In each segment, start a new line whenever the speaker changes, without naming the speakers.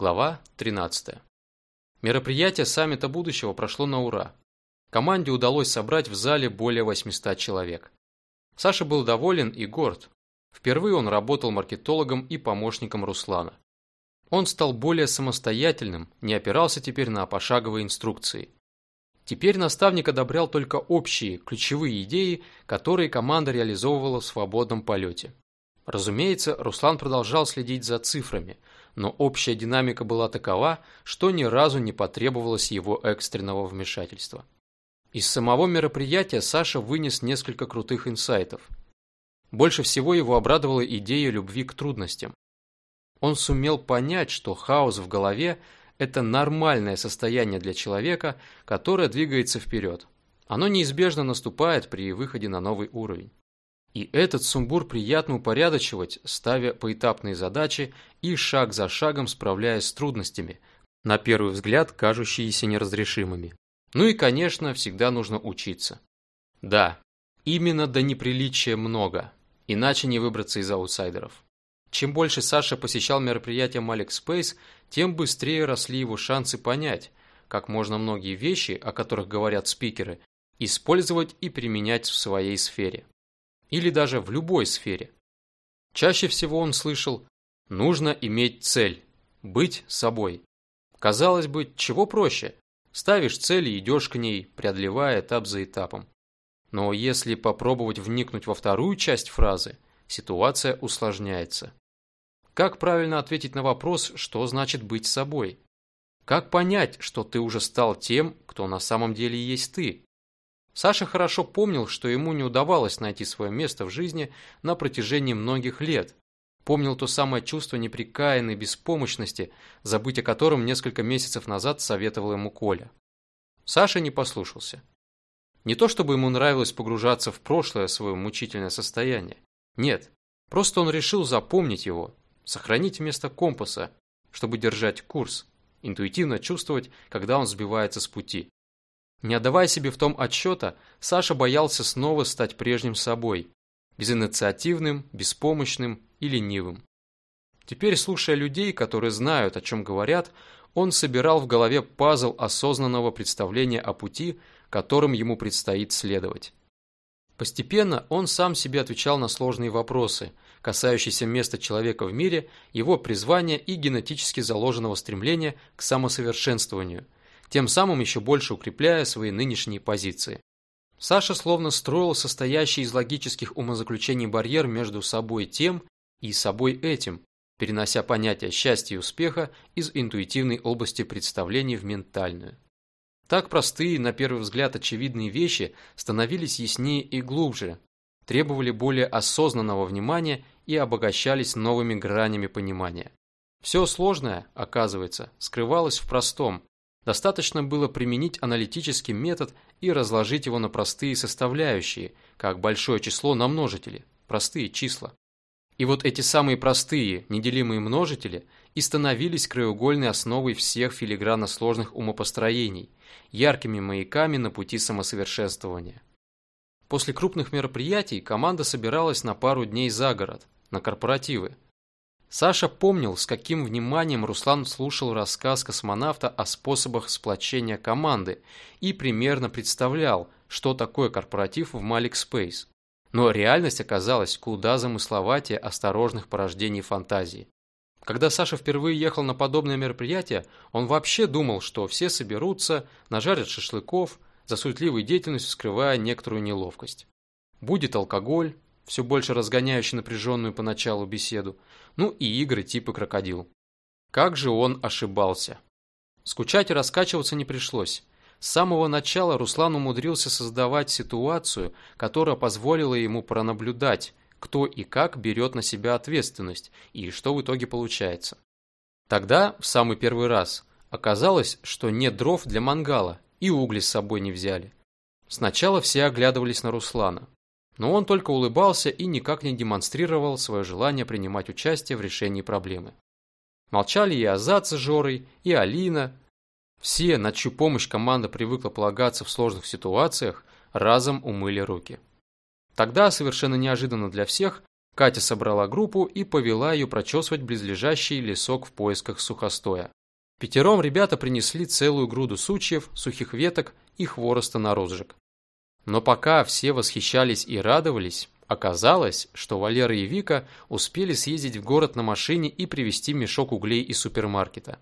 Глава 13. Мероприятие саммита будущего прошло на ура. Команде удалось собрать в зале более 800 человек. Саша был доволен и горд. Впервые он работал маркетологом и помощником Руслана. Он стал более самостоятельным, не опирался теперь на пошаговые инструкции. Теперь наставник одобрял только общие, ключевые идеи, которые команда реализовывала в свободном полете. Разумеется, Руслан продолжал следить за цифрами, но общая динамика была такова, что ни разу не потребовалось его экстренного вмешательства. Из самого мероприятия Саша вынес несколько крутых инсайтов. Больше всего его обрадовала идея любви к трудностям. Он сумел понять, что хаос в голове – это нормальное состояние для человека, которое двигается вперед. Оно неизбежно наступает при выходе на новый уровень. И этот сумбур приятно упорядочивать, ставя поэтапные задачи и шаг за шагом справляясь с трудностями, на первый взгляд кажущиеся неразрешимыми. Ну и, конечно, всегда нужно учиться. Да, именно до неприличия много, иначе не выбраться из аутсайдеров. Чем больше Саша посещал мероприятия Malik Space, тем быстрее росли его шансы понять, как можно многие вещи, о которых говорят спикеры, использовать и применять в своей сфере или даже в любой сфере. Чаще всего он слышал «нужно иметь цель, быть собой». Казалось бы, чего проще? Ставишь цель и идешь к ней, преодолевая этап за этапом. Но если попробовать вникнуть во вторую часть фразы, ситуация усложняется. Как правильно ответить на вопрос, что значит быть собой? Как понять, что ты уже стал тем, кто на самом деле есть ты? Саша хорошо помнил, что ему не удавалось найти свое место в жизни на протяжении многих лет. Помнил то самое чувство неприкаянной беспомощности, забыть о котором несколько месяцев назад советовал ему Коля. Саша не послушался. Не то чтобы ему нравилось погружаться в прошлое свое мучительное состояние. Нет, просто он решил запомнить его, сохранить вместо компаса, чтобы держать курс, интуитивно чувствовать, когда он сбивается с пути. Не отдавая себе в том отчета, Саша боялся снова стать прежним собой, безинициативным, беспомощным и ленивым. Теперь, слушая людей, которые знают, о чем говорят, он собирал в голове пазл осознанного представления о пути, которым ему предстоит следовать. Постепенно он сам себе отвечал на сложные вопросы, касающиеся места человека в мире, его призвания и генетически заложенного стремления к самосовершенствованию – тем самым еще больше укрепляя свои нынешние позиции. Саша словно строил состоящий из логических умозаключений барьер между собой тем и собой этим, перенося понятие счастья и успеха из интуитивной области представлений в ментальную. Так простые, на первый взгляд очевидные вещи становились яснее и глубже, требовали более осознанного внимания и обогащались новыми гранями понимания. Все сложное, оказывается, скрывалось в простом, Достаточно было применить аналитический метод и разложить его на простые составляющие, как большое число на множители, простые числа. И вот эти самые простые, неделимые множители и становились краеугольной основой всех филигранно сложных умопостроений, яркими маяками на пути самосовершенствования. После крупных мероприятий команда собиралась на пару дней за город, на корпоративы, Саша помнил, с каким вниманием Руслан слушал рассказ космонавта о способах сплочения команды и примерно представлял, что такое корпоратив в Malik Space. Но реальность оказалась куда замысловатее осторожных порождений фантазии. Когда Саша впервые ехал на подобное мероприятие, он вообще думал, что все соберутся, нажарят шашлыков, за суетливой деятельностью скрывая некоторую неловкость. Будет алкоголь, все больше разгоняющий напряженную поначалу беседу, ну и игры типа крокодил. Как же он ошибался. Скучать и раскачиваться не пришлось. С самого начала Руслан умудрился создавать ситуацию, которая позволила ему пронаблюдать, кто и как берет на себя ответственность и что в итоге получается. Тогда, в самый первый раз, оказалось, что нет дров для мангала и угли с собой не взяли. Сначала все оглядывались на Руслана но он только улыбался и никак не демонстрировал свое желание принимать участие в решении проблемы. Молчали и Азат с Жорой, и Алина. Все, на чью помощь команда привыкла полагаться в сложных ситуациях, разом умыли руки. Тогда, совершенно неожиданно для всех, Катя собрала группу и повела ее прочесывать близлежащий лесок в поисках сухостоя. Пятером ребята принесли целую груду сучьев, сухих веток и хвороста на розжиг. Но пока все восхищались и радовались, оказалось, что Валера и Вика успели съездить в город на машине и привезти мешок углей из супермаркета.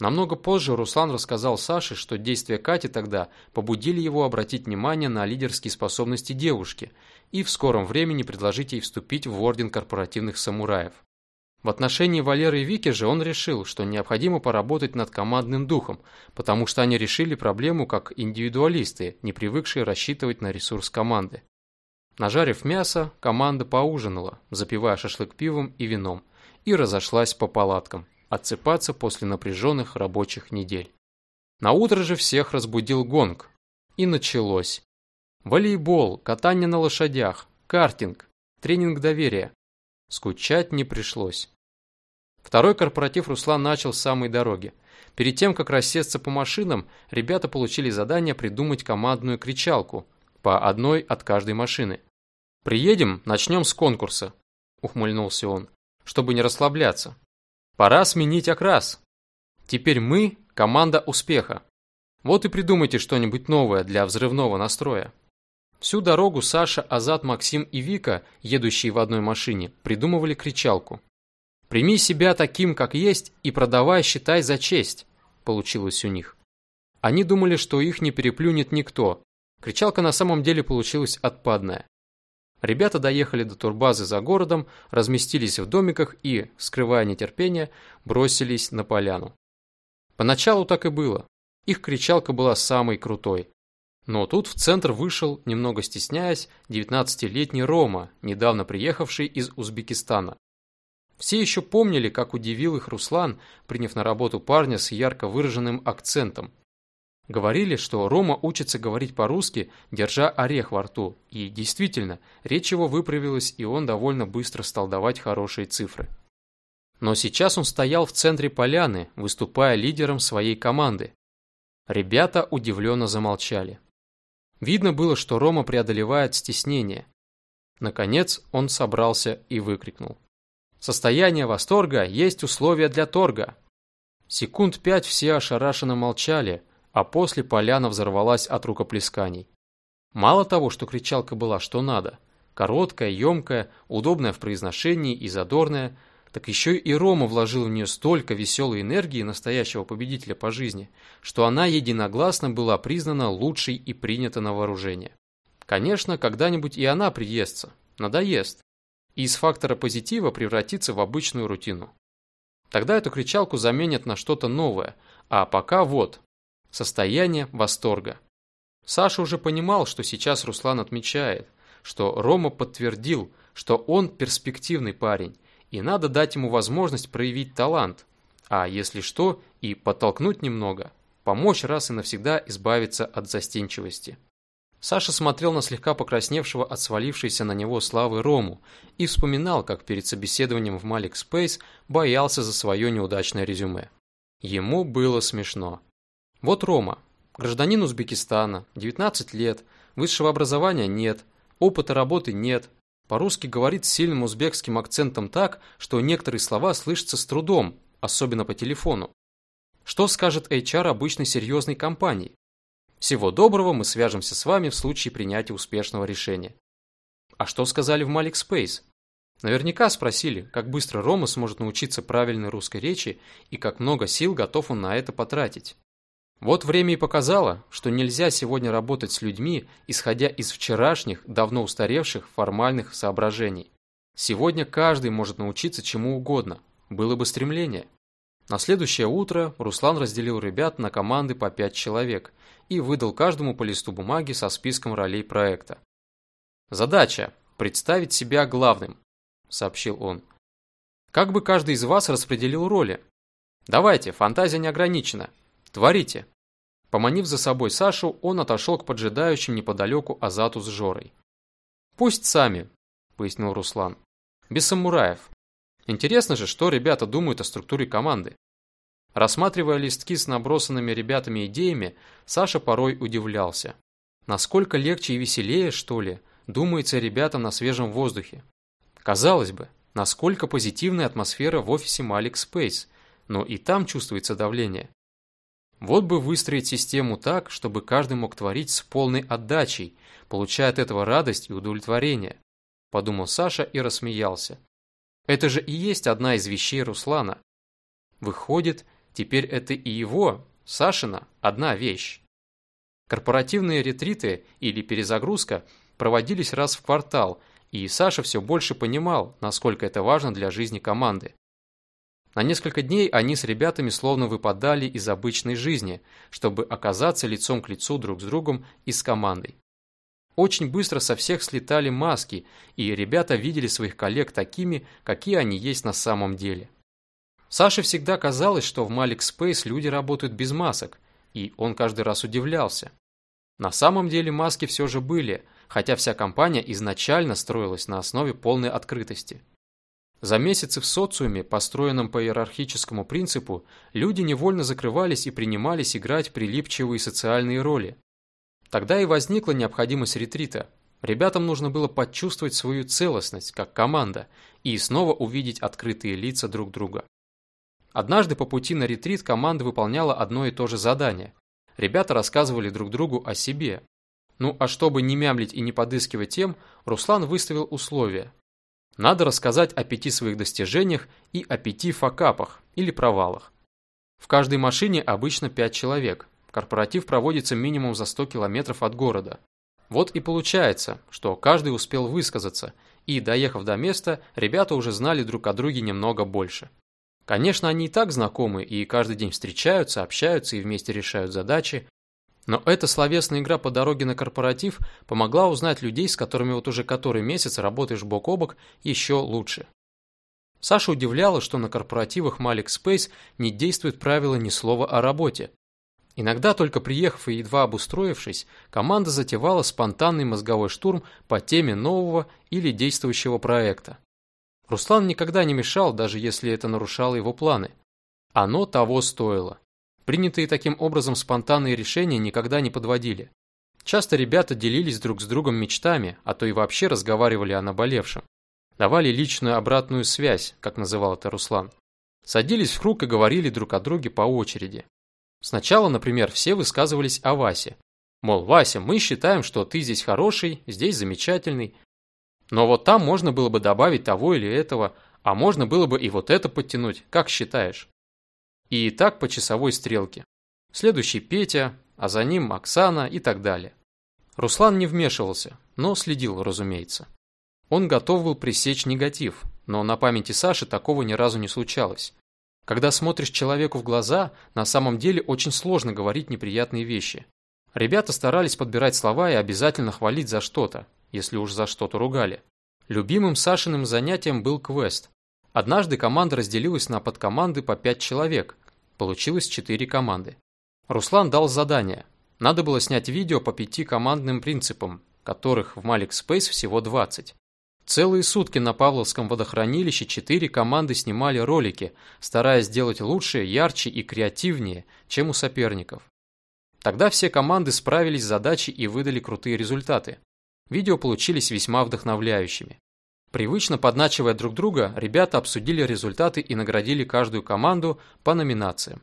Намного позже Руслан рассказал Саше, что действия Кати тогда побудили его обратить внимание на лидерские способности девушки и в скором времени предложить ей вступить в орден корпоративных самураев. В отношении Валеры и Вики же он решил, что необходимо поработать над командным духом, потому что они решили проблему как индивидуалисты, не привыкшие рассчитывать на ресурс команды. Нажарив мясо, команда поужинала, запивая шашлык пивом и вином, и разошлась по палаткам, отсыпаться после напряженных рабочих недель. На утро же всех разбудил гонг. И началось. Волейбол, катание на лошадях, картинг, тренинг доверия. Скучать не пришлось. Второй корпоратив Руслан начал с самой дороги. Перед тем, как рассесться по машинам, ребята получили задание придумать командную кричалку, по одной от каждой машины. «Приедем, начнем с конкурса», – ухмыльнулся он, – «чтобы не расслабляться. Пора сменить окрас. Теперь мы – команда успеха. Вот и придумайте что-нибудь новое для взрывного настроя». Всю дорогу Саша, Азат, Максим и Вика, едущие в одной машине, придумывали кричалку. «Прими себя таким, как есть, и продавай, считай за честь», получилось у них. Они думали, что их не переплюнет никто. Кричалка на самом деле получилась отпадная. Ребята доехали до турбазы за городом, разместились в домиках и, скрывая нетерпение, бросились на поляну. Поначалу так и было. Их кричалка была самой крутой. Но тут в центр вышел, немного стесняясь, 19-летний Рома, недавно приехавший из Узбекистана. Все еще помнили, как удивил их Руслан, приняв на работу парня с ярко выраженным акцентом. Говорили, что Рома учится говорить по-русски, держа орех во рту, и действительно, речь его выправилась, и он довольно быстро стал давать хорошие цифры. Но сейчас он стоял в центре поляны, выступая лидером своей команды. Ребята удивленно замолчали. Видно было, что Рома преодолевает стеснение. Наконец он собрался и выкрикнул. «Состояние восторга есть условия для торга!» Секунд пять все ошарашенно молчали, а после поляна взорвалась от рукоплесканий. Мало того, что кричалка была что надо, короткая, емкая, удобная в произношении и задорная, так еще и Рома вложил в нее столько веселой энергии настоящего победителя по жизни, что она единогласно была признана лучшей и принята на вооружение. Конечно, когда-нибудь и она приестся, надоест, и из фактора позитива превратится в обычную рутину. Тогда эту кричалку заменят на что-то новое, а пока вот, Состояние восторга. Саша уже понимал, что сейчас Руслан отмечает, что Рома подтвердил, что он перспективный парень, и надо дать ему возможность проявить талант, а если что, и подтолкнуть немного, помочь раз и навсегда избавиться от застенчивости. Саша смотрел на слегка покрасневшего от свалившейся на него славы Рому и вспоминал, как перед собеседованием в Malik Space боялся за свое неудачное резюме. Ему было смешно. Вот Рома, гражданин Узбекистана, 19 лет, высшего образования нет, опыта работы нет, по-русски говорит с сильным узбекским акцентом так, что некоторые слова слышатся с трудом, особенно по телефону. Что скажет HR обычной серьезной компании? Всего доброго, мы свяжемся с вами в случае принятия успешного решения. А что сказали в Malik Space? Наверняка спросили, как быстро Рома сможет научиться правильной русской речи и как много сил готов он на это потратить. Вот время и показало, что нельзя сегодня работать с людьми, исходя из вчерашних, давно устаревших формальных соображений. Сегодня каждый может научиться чему угодно, было бы стремление. На следующее утро Руслан разделил ребят на команды по пять человек и выдал каждому по листу бумаги со списком ролей проекта. «Задача – представить себя главным», – сообщил он. «Как бы каждый из вас распределил роли? Давайте, фантазия не ограничена. Творите!» Поманив за собой Сашу, он отошел к поджидающим неподалеку Азату с Жорой. «Пусть сами», – пояснил Руслан. «Без самураев. Интересно же, что ребята думают о структуре команды». Рассматривая листки с набросанными ребятами идеями, Саша порой удивлялся. Насколько легче и веселее, что ли, думается ребятам на свежем воздухе. Казалось бы, насколько позитивная атмосфера в офисе Malik Space, но и там чувствуется давление. Вот бы выстроить систему так, чтобы каждый мог творить с полной отдачей, получая от этого радость и удовлетворение, подумал Саша и рассмеялся. Это же и есть одна из вещей Руслана. Выходит, теперь это и его, Сашина, одна вещь. Корпоративные ретриты или перезагрузка проводились раз в квартал, и Саша все больше понимал, насколько это важно для жизни команды. На несколько дней они с ребятами словно выпадали из обычной жизни, чтобы оказаться лицом к лицу друг с другом и с командой. Очень быстро со всех слетали маски, и ребята видели своих коллег такими, какие они есть на самом деле. Саше всегда казалось, что в Malik Space люди работают без масок, и он каждый раз удивлялся. На самом деле маски все же были, хотя вся компания изначально строилась на основе полной открытости. За месяцы в социуме, построенном по иерархическому принципу, люди невольно закрывались и принимались играть прилипчивые социальные роли. Тогда и возникла необходимость ретрита. Ребятам нужно было почувствовать свою целостность, как команда, и снова увидеть открытые лица друг друга. Однажды по пути на ретрит команда выполняла одно и то же задание. Ребята рассказывали друг другу о себе. Ну а чтобы не мямлить и не подыскивать тем, Руслан выставил условия. Надо рассказать о пяти своих достижениях и о пяти факапах или провалах. В каждой машине обычно пять человек. Корпоратив проводится минимум за 100 километров от города. Вот и получается, что каждый успел высказаться, и, доехав до места, ребята уже знали друг о друге немного больше. Конечно, они и так знакомы, и каждый день встречаются, общаются и вместе решают задачи. Но эта словесная игра по дороге на корпоратив помогла узнать людей, с которыми вот уже который месяц работаешь бок о бок, еще лучше. Саша удивляла, что на корпоративах Malik Space не действует правило ни слова о работе. Иногда, только приехав и едва обустроившись, команда затевала спонтанный мозговой штурм по теме нового или действующего проекта. Руслан никогда не мешал, даже если это нарушало его планы. Оно того стоило. Принятые таким образом спонтанные решения никогда не подводили. Часто ребята делились друг с другом мечтами, а то и вообще разговаривали о наболевшем. Давали личную обратную связь, как называл это Руслан. Садились в круг и говорили друг о друге по очереди. Сначала, например, все высказывались о Васе. Мол, Вася, мы считаем, что ты здесь хороший, здесь замечательный, но вот там можно было бы добавить того или этого, а можно было бы и вот это подтянуть, как считаешь? И так по часовой стрелке. Следующий Петя, а за ним Оксана и так далее. Руслан не вмешивался, но следил, разумеется. Он готов был пресечь негатив, но на памяти Саши такого ни разу не случалось. Когда смотришь человеку в глаза, на самом деле очень сложно говорить неприятные вещи. Ребята старались подбирать слова и обязательно хвалить за что-то, если уж за что-то ругали. Любимым Сашиным занятием был квест. Однажды команда разделилась на подкоманды по 5 человек. Получилось 4 команды. Руслан дал задание. Надо было снять видео по пяти командным принципам, которых в Malik Space всего 20. Целые сутки на Павловском водохранилище четыре команды снимали ролики, стараясь сделать лучше, ярче и креативнее, чем у соперников. Тогда все команды справились с задачей и выдали крутые результаты. Видео получились весьма вдохновляющими. Привычно подначивая друг друга, ребята обсудили результаты и наградили каждую команду по номинациям.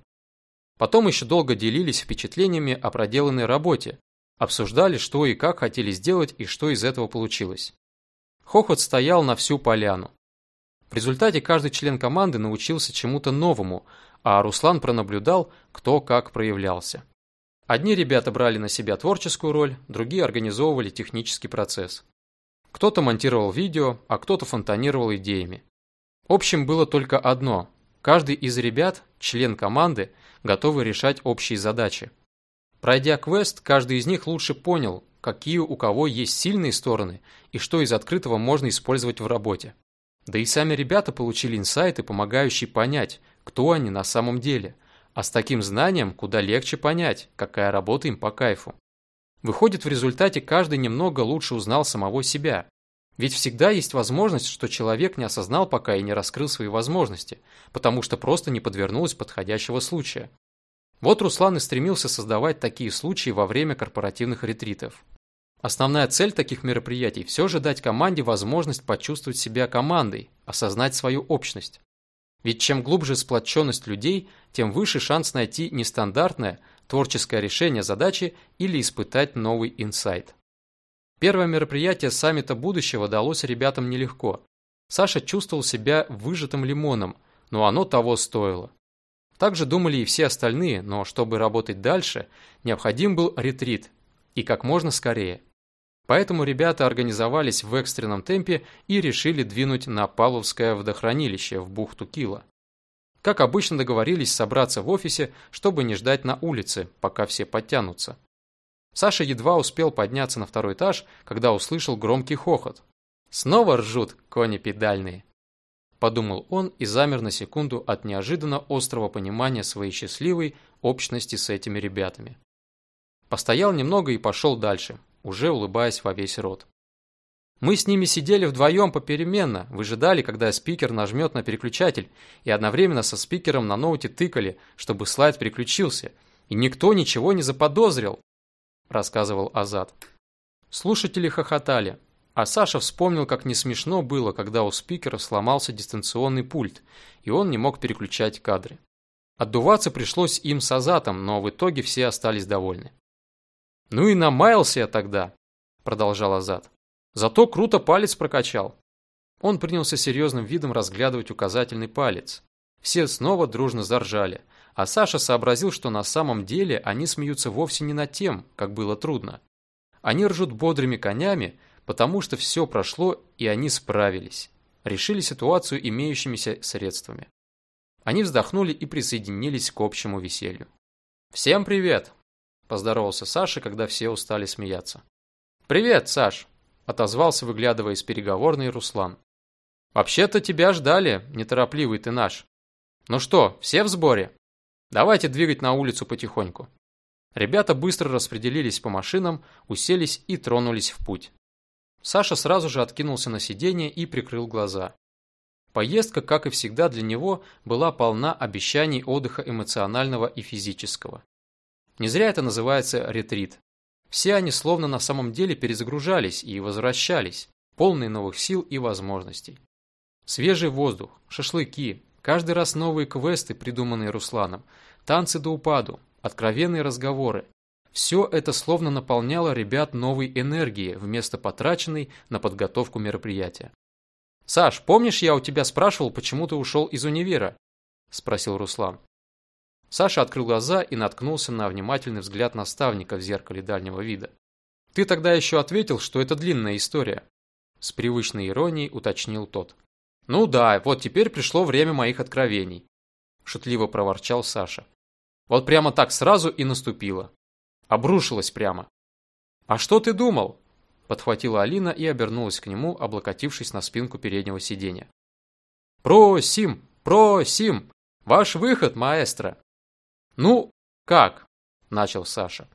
Потом еще долго делились впечатлениями о проделанной работе, обсуждали, что и как хотели сделать и что из этого получилось. Хохот стоял на всю поляну. В результате каждый член команды научился чему-то новому, а Руслан пронаблюдал, кто как проявлялся. Одни ребята брали на себя творческую роль, другие организовывали технический процесс. Кто-то монтировал видео, а кто-то фонтанировал идеями. Общим было только одно – каждый из ребят, член команды, готовый решать общие задачи. Пройдя квест, каждый из них лучше понял, какие у кого есть сильные стороны и что из открытого можно использовать в работе. Да и сами ребята получили инсайты, помогающие понять, кто они на самом деле – а с таким знанием куда легче понять, какая работа им по кайфу. Выходит, в результате каждый немного лучше узнал самого себя. Ведь всегда есть возможность, что человек не осознал пока и не раскрыл свои возможности, потому что просто не подвернулось подходящего случая. Вот Руслан и стремился создавать такие случаи во время корпоративных ретритов. Основная цель таких мероприятий все же дать команде возможность почувствовать себя командой, осознать свою общность. Ведь чем глубже сплоченность людей, тем выше шанс найти нестандартное, творческое решение задачи или испытать новый инсайт. Первое мероприятие саммита будущего далось ребятам нелегко. Саша чувствовал себя выжатым лимоном, но оно того стоило. Так же думали и все остальные, но чтобы работать дальше, необходим был ретрит, и как можно скорее. Поэтому ребята организовались в экстренном темпе и решили двинуть на Павловское водохранилище в бухту Кила. Как обычно договорились собраться в офисе, чтобы не ждать на улице, пока все подтянутся. Саша едва успел подняться на второй этаж, когда услышал громкий хохот. «Снова ржут кони педальные!» Подумал он и замер на секунду от неожиданно острого понимания своей счастливой общности с этими ребятами. Постоял немного и пошел дальше, уже улыбаясь во весь рот. Мы с ними сидели вдвоем попеременно, выжидали, когда спикер нажмет на переключатель, и одновременно со спикером на ноуте тыкали, чтобы слайд переключился, и никто ничего не заподозрил, рассказывал Азат. Слушатели хохотали, а Саша вспомнил, как не смешно было, когда у спикера сломался дистанционный пульт, и он не мог переключать кадры. Отдуваться пришлось им с Азатом, но в итоге все остались довольны. «Ну и намаялся я тогда», – продолжал Азат. «Зато круто палец прокачал». Он принялся серьезным видом разглядывать указательный палец. Все снова дружно заржали, а Саша сообразил, что на самом деле они смеются вовсе не над тем, как было трудно. Они ржут бодрыми конями, потому что все прошло и они справились, решили ситуацию имеющимися средствами. Они вздохнули и присоединились к общему веселью. «Всем привет!» Поздоровался Саша, когда все устали смеяться. «Привет, Саш!» – отозвался, выглядывая из переговорной Руслан. «Вообще-то тебя ждали, неторопливый ты наш. Ну что, все в сборе? Давайте двигать на улицу потихоньку». Ребята быстро распределились по машинам, уселись и тронулись в путь. Саша сразу же откинулся на сиденье и прикрыл глаза. Поездка, как и всегда для него, была полна обещаний отдыха эмоционального и физического. Не зря это называется ретрит. Все они словно на самом деле перезагружались и возвращались, полные новых сил и возможностей. Свежий воздух, шашлыки, каждый раз новые квесты, придуманные Русланом, танцы до упаду, откровенные разговоры. Все это словно наполняло ребят новой энергией вместо потраченной на подготовку мероприятия. «Саш, помнишь, я у тебя спрашивал, почему ты ушел из универа?» – спросил Руслан. Саша открыл глаза и наткнулся на внимательный взгляд наставника в зеркале дальнего вида. «Ты тогда еще ответил, что это длинная история», – с привычной иронией уточнил тот. «Ну да, вот теперь пришло время моих откровений», – шутливо проворчал Саша. «Вот прямо так сразу и наступило. Обрушилось прямо». «А что ты думал?» – подхватила Алина и обернулась к нему, облокотившись на спинку переднего сиденья. «Просим, просим! Ваш выход, маэстро!» «Ну, как?» – начал Саша.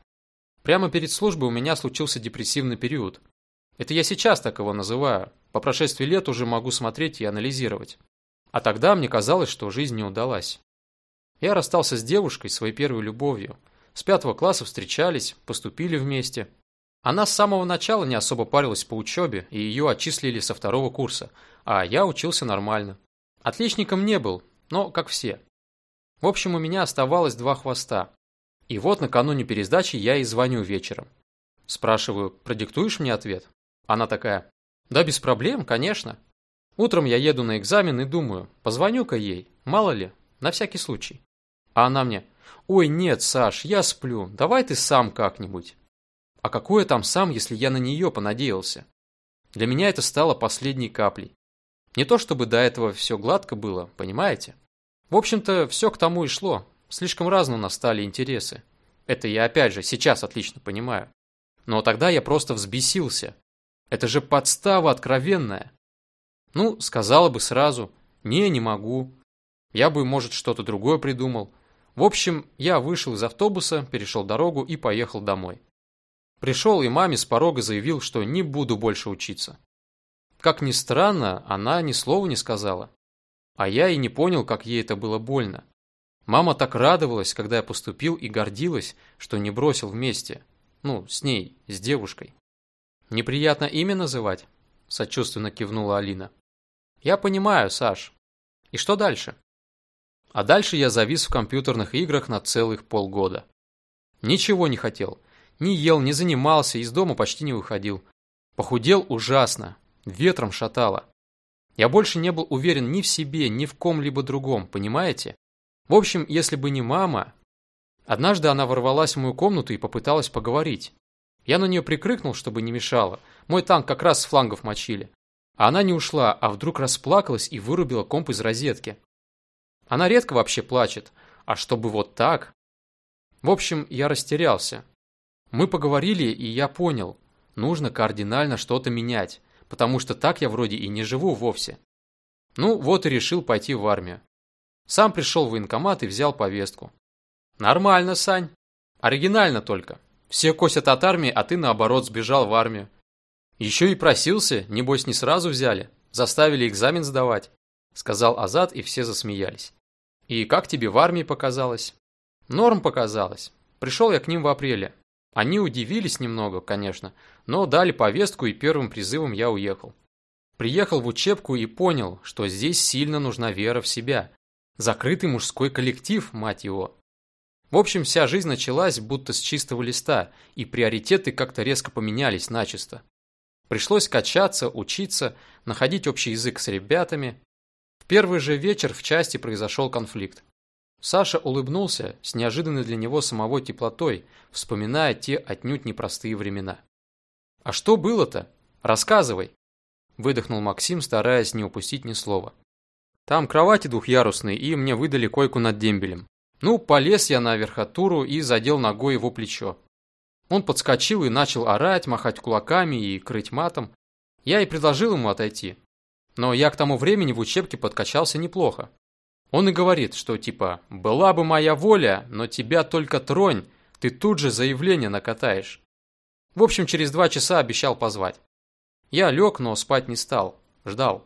«Прямо перед службой у меня случился депрессивный период. Это я сейчас так его называю. По прошествии лет уже могу смотреть и анализировать. А тогда мне казалось, что жизнь не удалась. Я расстался с девушкой, своей первой любовью. С пятого класса встречались, поступили вместе. Она с самого начала не особо парилась по учебе, и ее отчислили со второго курса, а я учился нормально. Отличником не был, но как все. В общем, у меня оставалось два хвоста. И вот накануне пересдачи я и звоню вечером. Спрашиваю, продиктуешь мне ответ? Она такая, да без проблем, конечно. Утром я еду на экзамен и думаю, позвоню-ка ей, мало ли, на всякий случай. А она мне, ой, нет, Саш, я сплю, давай ты сам как-нибудь. А какое там сам, если я на нее понадеялся? Для меня это стало последней каплей. Не то чтобы до этого все гладко было, понимаете? В общем-то, все к тому и шло. Слишком разно у нас стали интересы. Это я опять же сейчас отлично понимаю. Но тогда я просто взбесился. Это же подстава откровенная. Ну, сказала бы сразу, не, не могу. Я бы, может, что-то другое придумал. В общем, я вышел из автобуса, перешел дорогу и поехал домой. Пришел и маме с порога заявил, что не буду больше учиться. Как ни странно, она ни слова не сказала. А я и не понял, как ей это было больно. Мама так радовалась, когда я поступил, и гордилась, что не бросил вместе. Ну, с ней, с девушкой. Неприятно имя называть? Сочувственно кивнула Алина. Я понимаю, Саш. И что дальше? А дальше я завис в компьютерных играх на целых полгода. Ничего не хотел. Не ел, не занимался, из дома почти не выходил. Похудел ужасно. Ветром шатало. Я больше не был уверен ни в себе, ни в ком-либо другом, понимаете? В общем, если бы не мама... Однажды она ворвалась в мою комнату и попыталась поговорить. Я на нее прикрикнул, чтобы не мешала. Мой танк как раз с флангов мочили. А она не ушла, а вдруг расплакалась и вырубила комп из розетки. Она редко вообще плачет. А чтобы вот так... В общем, я растерялся. Мы поговорили, и я понял. Нужно кардинально что-то менять, потому что так я вроде и не живу вовсе. Ну, вот и решил пойти в армию. Сам пришел в военкомат и взял повестку. Нормально, Сань. Оригинально только. Все косят от армии, а ты наоборот сбежал в армию. Еще и просился, небось не сразу взяли. Заставили экзамен сдавать. Сказал Азат, и все засмеялись. И как тебе в армии показалось? Норм показалось. Пришел я к ним в апреле. Они удивились немного, конечно, но дали повестку, и первым призывом я уехал. Приехал в учебку и понял, что здесь сильно нужна вера в себя. Закрытый мужской коллектив, мать его. В общем, вся жизнь началась будто с чистого листа, и приоритеты как-то резко поменялись начисто. Пришлось качаться, учиться, находить общий язык с ребятами. В первый же вечер в части произошел конфликт. Саша улыбнулся с неожиданной для него самого теплотой, вспоминая те отнюдь непростые времена. «А что было-то? Рассказывай!» Выдохнул Максим, стараясь не упустить ни слова. «Там кровати двухъярусные, и мне выдали койку над дембелем. Ну, полез я на верхотуру и задел ногой его плечо. Он подскочил и начал орать, махать кулаками и крыть матом. Я и предложил ему отойти. Но я к тому времени в учебке подкачался неплохо. Он и говорит, что типа «была бы моя воля, но тебя только тронь, ты тут же заявление накатаешь». В общем, через два часа обещал позвать. Я лег, но спать не стал, ждал.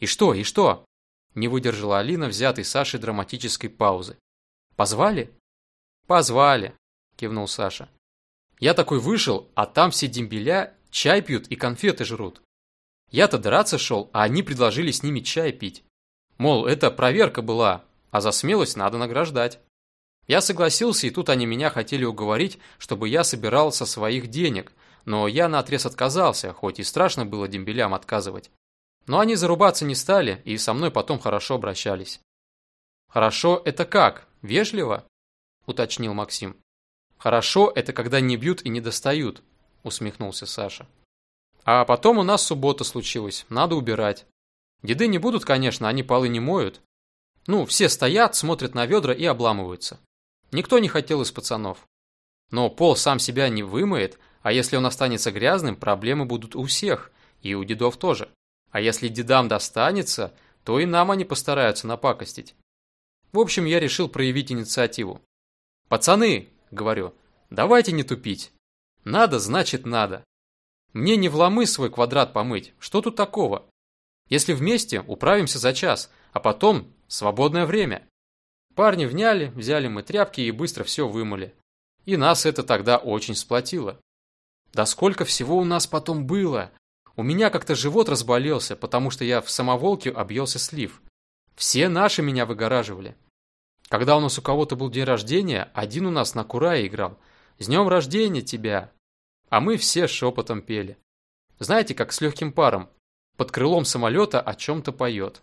«И что, и что?» Не выдержала Алина взятой Сашей драматической паузы. Позвали? Позвали, кивнул Саша. Я такой вышел, а там все дембеля чай пьют и конфеты жрут. Я-то драться шел, а они предложили с ними чай пить. Мол, это проверка была, а за смелость надо награждать. Я согласился, и тут они меня хотели уговорить, чтобы я собирал со своих денег, но я наотрез отказался, хоть и страшно было дембелям отказывать. Но они зарубаться не стали, и со мной потом хорошо обращались. Хорошо это как? Вежливо? Уточнил Максим. Хорошо это когда не бьют и не достают, усмехнулся Саша. А потом у нас суббота случилась, надо убирать. Деды не будут, конечно, они полы не моют. Ну, все стоят, смотрят на ведра и обламываются. Никто не хотел из пацанов. Но пол сам себя не вымоет, а если он останется грязным, проблемы будут у всех, и у дедов тоже. А если дедам достанется, то и нам они постараются напакостить. В общем, я решил проявить инициативу. «Пацаны!» – говорю. «Давайте не тупить. Надо, значит надо. Мне не вломы свой квадрат помыть. Что тут такого? Если вместе, управимся за час, а потом свободное время». Парни вняли, взяли мы тряпки и быстро все вымыли. И нас это тогда очень сплотило. Да сколько всего у нас потом было! У меня как-то живот разболелся, потому что я в самоволке объелся слив. Все наши меня выгораживали. Когда у нас у кого-то был день рождения, один у нас на курае играл. «С днем рождения тебя!» А мы все шепотом пели. Знаете, как с легким паром. Под крылом самолета о чем-то поет.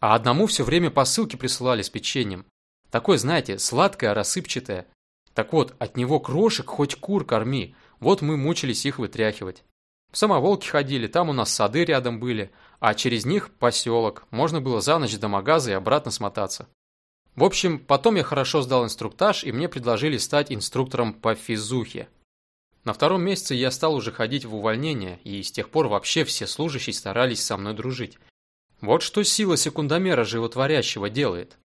А одному все время посылки присылали с печеньем. Такое, знаете, сладкое, рассыпчатое. Так вот, от него крошек хоть кур корми. Вот мы мучились их вытряхивать. В самоволки ходили, там у нас сады рядом были, а через них поселок. Можно было за ночь до магаза и обратно смотаться. В общем, потом я хорошо сдал инструктаж, и мне предложили стать инструктором по физухе. На втором месяце я стал уже ходить в увольнение, и с тех пор вообще все служащие старались со мной дружить. Вот что сила секундомера животворящего делает.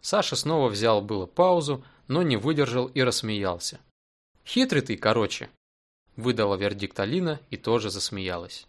Саша снова взял было паузу, но не выдержал и рассмеялся. «Хитрый ты, короче», – выдала вердикт Алина и тоже засмеялась.